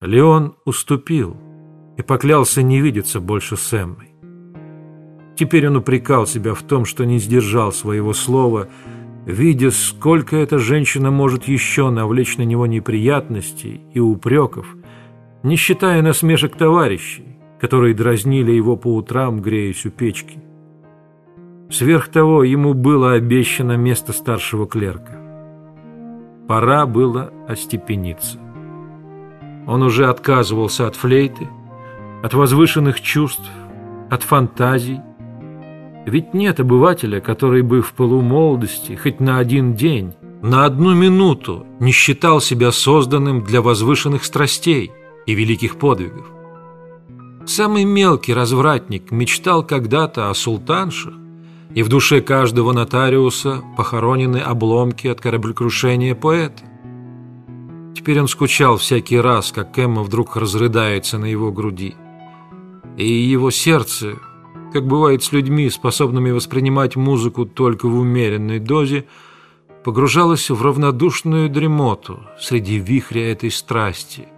Леон уступил и поклялся не видеться больше с Эммой. Теперь он упрекал себя в том, что не сдержал своего слова, видя, сколько эта женщина может еще навлечь на него неприятностей и упреков, не считая насмешек товарищей, которые дразнили его по утрам, греясь у печки. Сверх того, ему было обещано место старшего клерка. Пора было остепениться. Он уже отказывался от флейты, от возвышенных чувств, от фантазий. Ведь нет обывателя, который бы в полумолодости, хоть на один день, на одну минуту не считал себя созданным для возвышенных страстей и великих подвигов. Самый мелкий развратник мечтал когда-то о султаншах, и в душе каждого нотариуса похоронены обломки от кораблекрушения поэта. Теперь он скучал всякий раз, как Эмма вдруг разрыдается на его груди. И его сердце, как бывает с людьми, способными воспринимать музыку только в умеренной дозе, погружалось в равнодушную дремоту среди вихря этой страсти,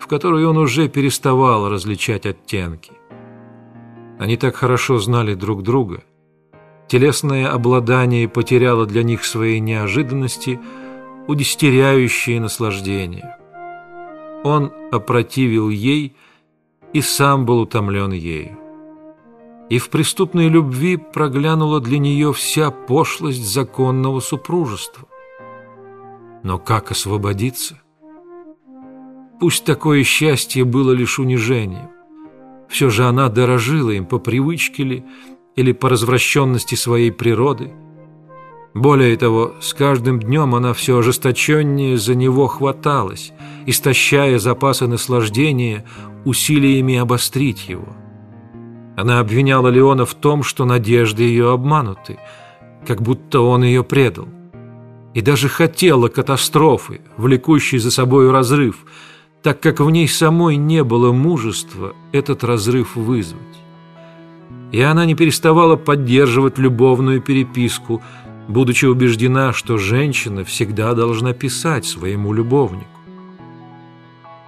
в которой он уже переставал различать оттенки. Они так хорошо знали друг друга – Телесное обладание потеряло для них свои неожиданности, удестеряющие наслаждение. Он опротивил ей и сам был утомлен ею. И в преступной любви проглянула для нее вся пошлость законного супружества. Но как освободиться? Пусть такое счастье было лишь унижением. Все же она дорожила им по привычке ли, или по развращенности своей природы. Более того, с каждым днем она все ожесточеннее за него хваталась, истощая запасы наслаждения усилиями обострить его. Она обвиняла Леона в том, что надежды ее обмануты, как будто он ее предал. И даже хотела катастрофы, влекущей за собой разрыв, так как в ней самой не было мужества этот разрыв вызвать и она не переставала поддерживать любовную переписку, будучи убеждена, что женщина всегда должна писать своему любовнику.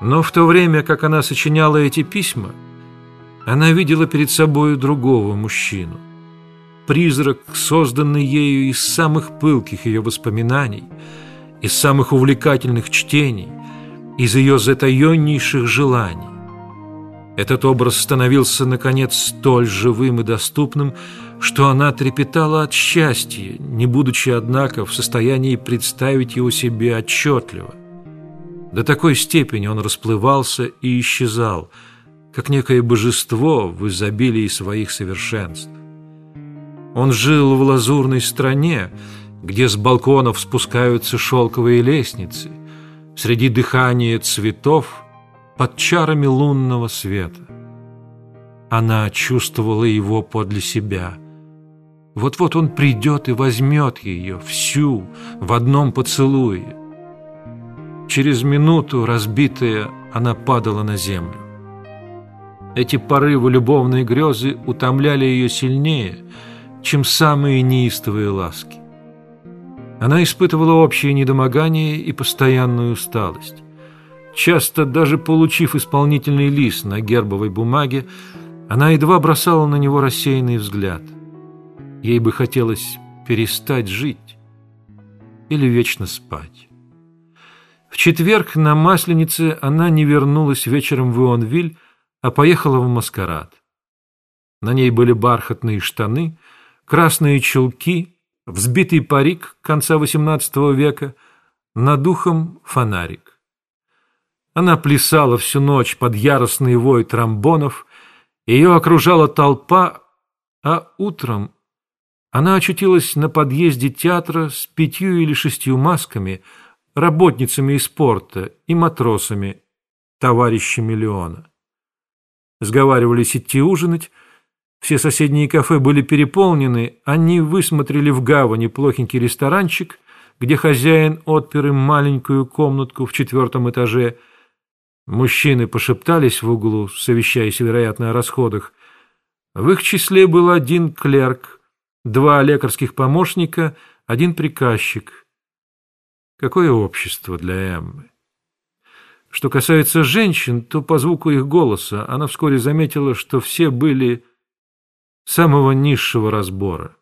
Но в то время, как она сочиняла эти письма, она видела перед собой другого мужчину. Призрак, созданный ею из самых пылких ее воспоминаний, из самых увлекательных чтений, из ее затаеннейших желаний. Этот образ становился, наконец, столь живым и доступным, что она трепетала от счастья, не будучи, однако, в состоянии представить его себе отчетливо. До такой степени он расплывался и исчезал, как некое божество в изобилии своих совершенств. Он жил в лазурной стране, где с балконов спускаются шелковые лестницы, среди дыхания цветов – под чарами лунного света. Она чувствовала его подле себя. Вот-вот он придет и возьмет ее всю в одном поцелуе. Через минуту, разбитая, она падала на землю. Эти порывы любовной грезы утомляли ее сильнее, чем самые неистовые ласки. Она испытывала общее недомогание и постоянную усталость. Часто, даже получив исполнительный лист на гербовой бумаге, она едва бросала на него рассеянный взгляд. Ей бы хотелось перестать жить или вечно спать. В четверг на Масленице она не вернулась вечером в Ионвиль, а поехала в маскарад. На ней были бархатные штаны, красные чулки, взбитый парик конца XVIII века, над ухом фонарик. Она плясала всю ночь под яростный вой тромбонов, ее окружала толпа, а утром она очутилась на подъезде театра с пятью или шестью масками, работницами из порта и матросами, товарищами Леона. Сговаривались идти ужинать, все соседние кафе были переполнены, они высмотрели в гавани плохенький ресторанчик, где хозяин отпер им маленькую комнатку в четвертом этаже – Мужчины пошептались в углу, совещаясь, вероятно, о расходах. В их числе был один клерк, два лекарских помощника, один приказчик. Какое общество для Эммы? Что касается женщин, то по звуку их голоса она вскоре заметила, что все были самого низшего разбора.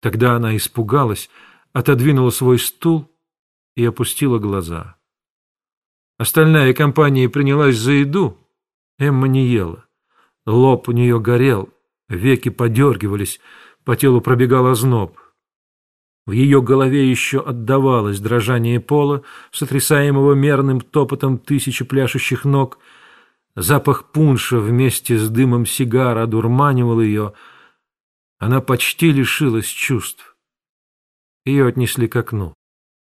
Тогда она испугалась, отодвинула свой стул и опустила глаза. Остальная компания принялась за еду. Эмма не ела. Лоб у нее горел, веки подергивались, по телу пробегал озноб. В ее голове еще отдавалось дрожание пола, сотрясаемого мерным топотом тысячи пляшущих ног. Запах пунша вместе с дымом сигара одурманивал ее. Она почти лишилась чувств. Ее отнесли к окну.